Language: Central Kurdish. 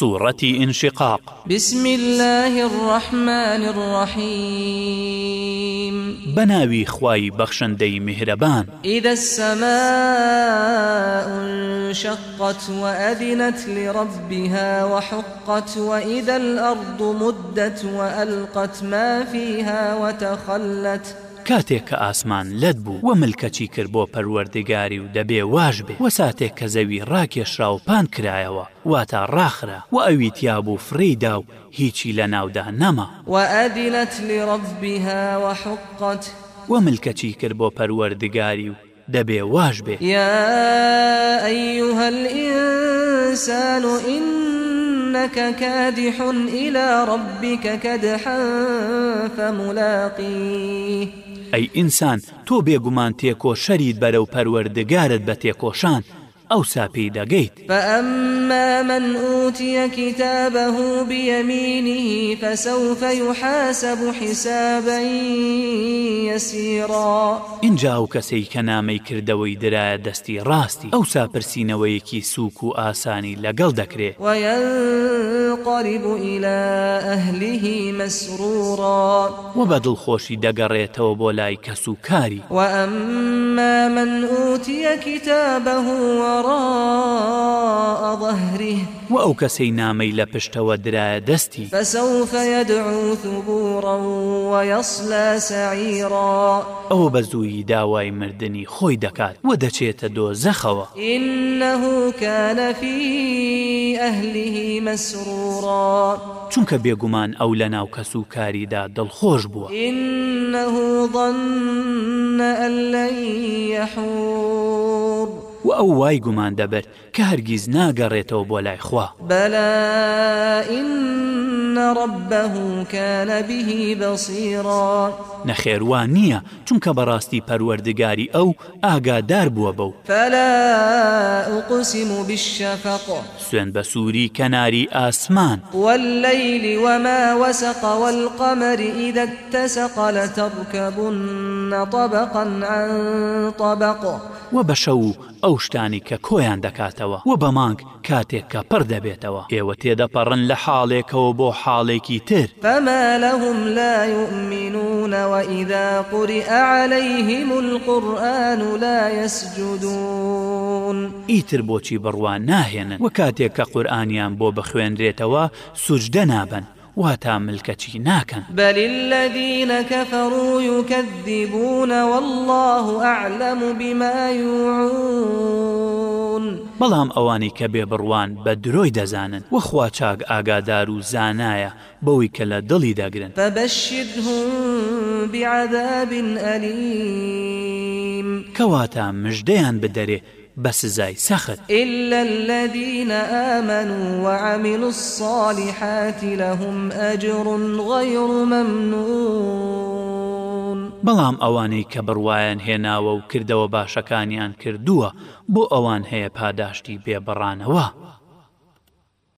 سورة انشقاق بسم الله الرحمن الرحيم بناوي خواي بخشن دي مهربان إذا السماء انشقت وأذنت لربها وحقت وإذا الأرض مدت وألقت ما فيها وتخلت کاتێک کە ئاسمان لەت بوو وە ملکەچی کرد بۆ پەروەردگاری و دەبێ واژ بێ وە ساتێک کە زەوی ڕاکێشرا و پان کرایەوە واتە ڕاخرا و ئەوی تیابوو فریدا و هیچی لە ناودا نەما وەعادیلت لی ڕبیها وەحقت وە ملکەچی کرد بۆ پەروەردگاری و دەبێ واژ بێ یا ئەیهلئسان و ئین إنك كادح إلى ربك كدحا فملاقيه ئەی ئینسان تۆ بێگومان تێکۆ شەریت بەرەو پەروەردەگارت بە تێکۆشان ئەوسا پێی دەگەیت فأما من أوتي كتابه بيمينه فسوف يحاسب حسابا يسيرا اینجا ئەو کەسەی کە نامەی کردەوەی درایە دەستی ڕاستی ئەوسا پرسیینەوەیەکی سووک و ئاسانی لەگەڵ دەکرێت وينقلب إلى أهله مسرورا وبدل خوشي دەگەڕێتەوە بۆ لای کەسوکاری وأما من أوتي كتابه وراء ظهره وأو كسي نامي لبشت ودرا دستي فسوف يدعو ثبورا ويصلى سعيرا أو بزوي داواي مردني خوي دكات ودچيت دو زخوا إنه كان في أهله مسرورا چونك بيقمان أو لنا وكسو كاري دا دل خوش بوا إنه ظن أن لن يحور ئەو وای گومان دەبێت کە هەرگیز ناگەڕێتەوە بۆ لای خوا بەلا ڕبه كانبیهی بەسیڕان نەخێوان نییە چونکە بەڕاستی پەروەردگاری ئەو ئاگادار بووە بەو فەلا ئوقسیم و بشەفق سوێن بە سووری کەناری ئاسمان واللەیلی وما وەسەقەوە القەمەری ئیدەتەسەقە لە تەبکەبوون طبقا عن طبق و بە شەو ئەو شتانی کە کۆیان دەکاتەوە و بە مانگ کاتێک کە پڕ دەبێتەوە ئێوە تێدەپەڕن لە حاڵێکەوە بۆ حاڵێکی تر فما لەهم لا يؤمنونەوە ئیدا قوری عليهلەیهیم القورآن لا يسجدون ئیتر بۆچی بڕوان ناهێنن و کاتێک کە قورآانیان بۆ بخوێنرێتەوە سوجدە نابن واتا ملکەچی ناکەن بل الذين كفروا يكذبون والله أعلم بما يوعون بەڵام ئەوانی کە بێبڕوان بە درۆی دەزانن وەخوا چاک ئاگادار و زانایە بەوەی کە لە دڵی دەگرن فبشرهم بعذاب أليم کەواتە مژدەیان بدەرێ بە سزای سەخت إلا الذين آمنوا وعملوا الصالحات لهم أجر غير ممنون بەڵام ئەوانەی کە بڕواان هێناوە و کردەوە باشەکانیان کردووە بۆ ئەوان هەیە پاداشتی بێبڕانەوە.